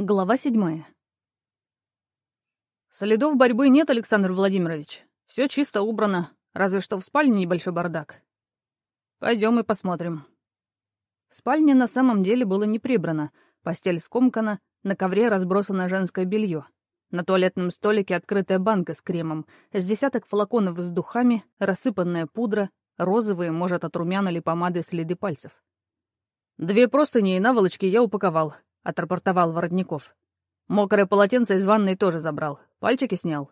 Глава седьмая. Следов борьбы нет, Александр Владимирович. Все чисто убрано, разве что в спальне небольшой бардак. Пойдем и посмотрим. В спальне на самом деле было не прибрано. Постель скомкана, на ковре разбросано женское белье. На туалетном столике открытая банка с кремом, с десяток флаконов с духами, рассыпанная пудра, розовые, может, от румян или помады следы пальцев. Две простыни и наволочки я упаковал, — отрапортовал Воротников. «Мокрое полотенце из ванной тоже забрал. Пальчики снял».